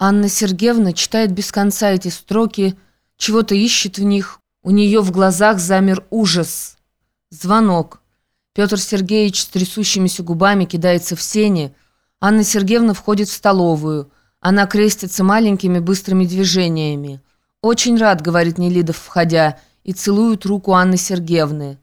Анна Сергеевна читает без конца эти строки, чего-то ищет в них. У нее в глазах замер ужас. Звонок. Петр Сергеевич с трясущимися губами кидается в сени. Анна Сергеевна входит в столовую. Она крестится маленькими быстрыми движениями. «Очень рад», — говорит Нелидов, входя, и целует руку Анны Сергеевны.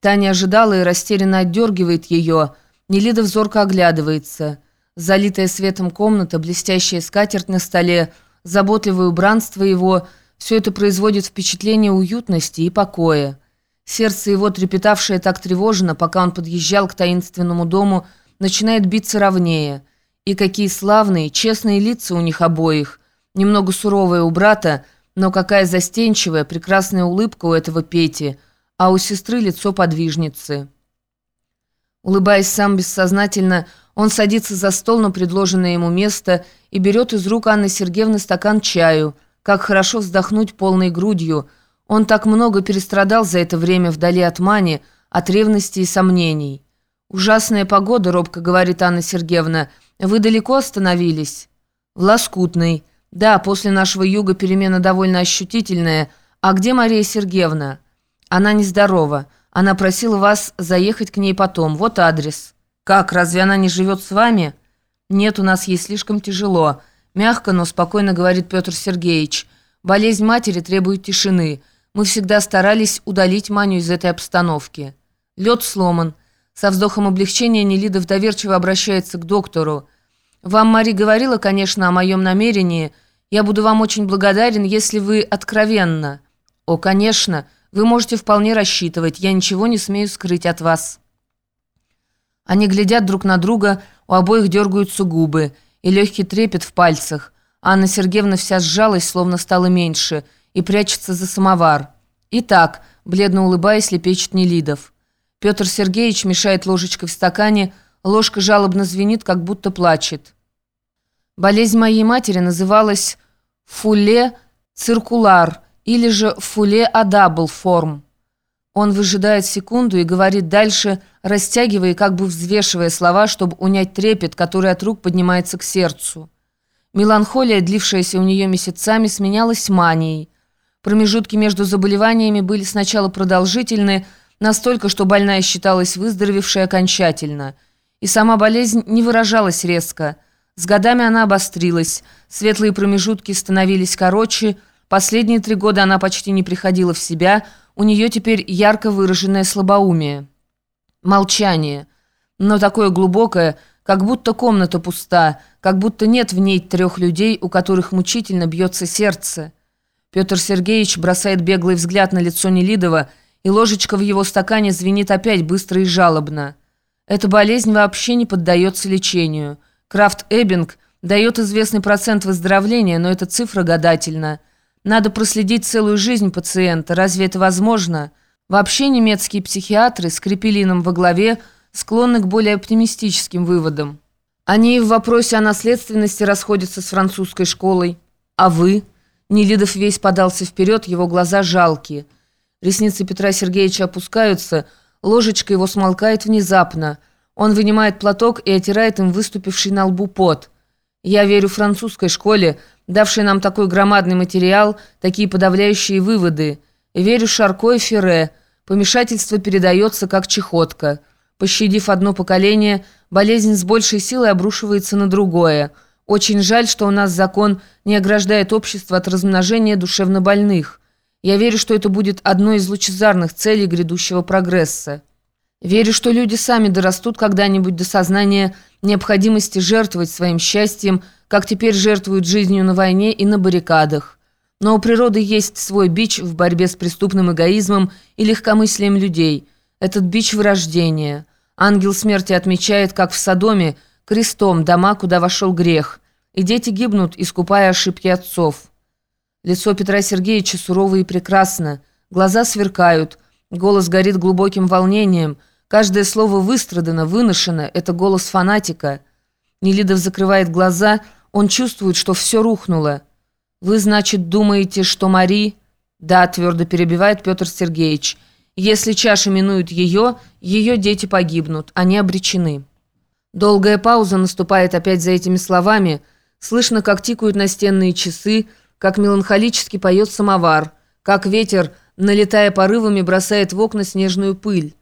Таня ожидала и растерянно отдергивает ее. Нелидов зорко оглядывается — Залитая светом комната, блестящая скатерть на столе, заботливое убранство его – все это производит впечатление уютности и покоя. Сердце его, трепетавшее так тревожно, пока он подъезжал к таинственному дому, начинает биться ровнее. И какие славные, честные лица у них обоих. Немного суровая у брата, но какая застенчивая, прекрасная улыбка у этого Пети, а у сестры лицо подвижницы. Улыбаясь сам бессознательно, он садится за стол на предложенное ему место и берет из рук Анны Сергеевны стакан чаю. Как хорошо вздохнуть полной грудью. Он так много перестрадал за это время вдали от Мани, от ревности и сомнений. «Ужасная погода», — робко говорит Анна Сергеевна. «Вы далеко остановились?» «В Лоскутной. Да, после нашего юга перемена довольно ощутительная. А где Мария Сергеевна?» «Она нездорова. Она просила вас заехать к ней потом. Вот адрес». «Как, разве она не живет с вами?» «Нет, у нас ей слишком тяжело», — мягко, но спокойно говорит Петр Сергеевич. «Болезнь матери требует тишины. Мы всегда старались удалить Маню из этой обстановки». Лед сломан. Со вздохом облегчения Нелидов доверчиво обращается к доктору. «Вам Мари говорила, конечно, о моем намерении. Я буду вам очень благодарен, если вы откровенно». «О, конечно, вы можете вполне рассчитывать. Я ничего не смею скрыть от вас». Они глядят друг на друга, у обоих дергаются губы, и легкий трепет в пальцах. Анна Сергеевна вся сжалась, словно стала меньше, и прячется за самовар. «Итак», — бледно улыбаясь, лепечет Нелидов. Петр Сергеевич мешает ложечкой в стакане, ложка жалобно звенит, как будто плачет. Болезнь моей матери называлась folie circulaire или же folie à double forme. Он выжидает секунду и говорит дальше, растягивая как бы взвешивая слова, чтобы унять трепет, который от рук поднимается к сердцу. Меланхолия, длившаяся у нее месяцами, сменялась манией. Промежутки между заболеваниями были сначала продолжительны, настолько, что больная считалась выздоровевшей окончательно. И сама болезнь не выражалась резко. С годами она обострилась, светлые промежутки становились короче, последние три года она почти не приходила в себя – у нее теперь ярко выраженное слабоумие. Молчание. Но такое глубокое, как будто комната пуста, как будто нет в ней трех людей, у которых мучительно бьется сердце. Петр Сергеевич бросает беглый взгляд на лицо Нелидова, и ложечка в его стакане звенит опять быстро и жалобно. Эта болезнь вообще не поддается лечению. Крафт Эббинг дает известный процент выздоровления, но эта цифра гадательна – надо проследить целую жизнь пациента. Разве это возможно? Вообще немецкие психиатры с Крепелином во главе склонны к более оптимистическим выводам. Они в вопросе о наследственности расходятся с французской школой. А вы? Нелидов весь подался вперед, его глаза жалкие. Ресницы Петра Сергеевича опускаются, ложечка его смолкает внезапно. Он вынимает платок и отирает им выступивший на лбу пот. «Я верю французской школе», давший нам такой громадный материал, такие подавляющие выводы. Верю Шарко и Ферре. Помешательство передается как чехотка. Пощадив одно поколение, болезнь с большей силой обрушивается на другое. Очень жаль, что у нас закон не ограждает общество от размножения душевнобольных. Я верю, что это будет одной из лучезарных целей грядущего прогресса. Верю, что люди сами дорастут когда-нибудь до сознания необходимости жертвовать своим счастьем, как теперь жертвуют жизнью на войне и на баррикадах. Но у природы есть свой бич в борьбе с преступным эгоизмом и легкомыслием людей. Этот бич вырождения. Ангел смерти отмечает, как в Содоме, крестом дома, куда вошел грех. И дети гибнут, искупая ошибки отцов. Лицо Петра Сергеевича сурово и прекрасно. Глаза сверкают. Голос горит глубоким волнением. Каждое слово выстрадано, выношено. Это голос фанатика. Нелидов закрывает глаза – он чувствует, что все рухнуло. «Вы, значит, думаете, что Мари...» «Да», — твердо перебивает Петр Сергеевич. «Если чаша минует ее, ее дети погибнут. Они обречены». Долгая пауза наступает опять за этими словами. Слышно, как тикают настенные часы, как меланхолически поет самовар, как ветер, налетая порывами, бросает в окна снежную пыль.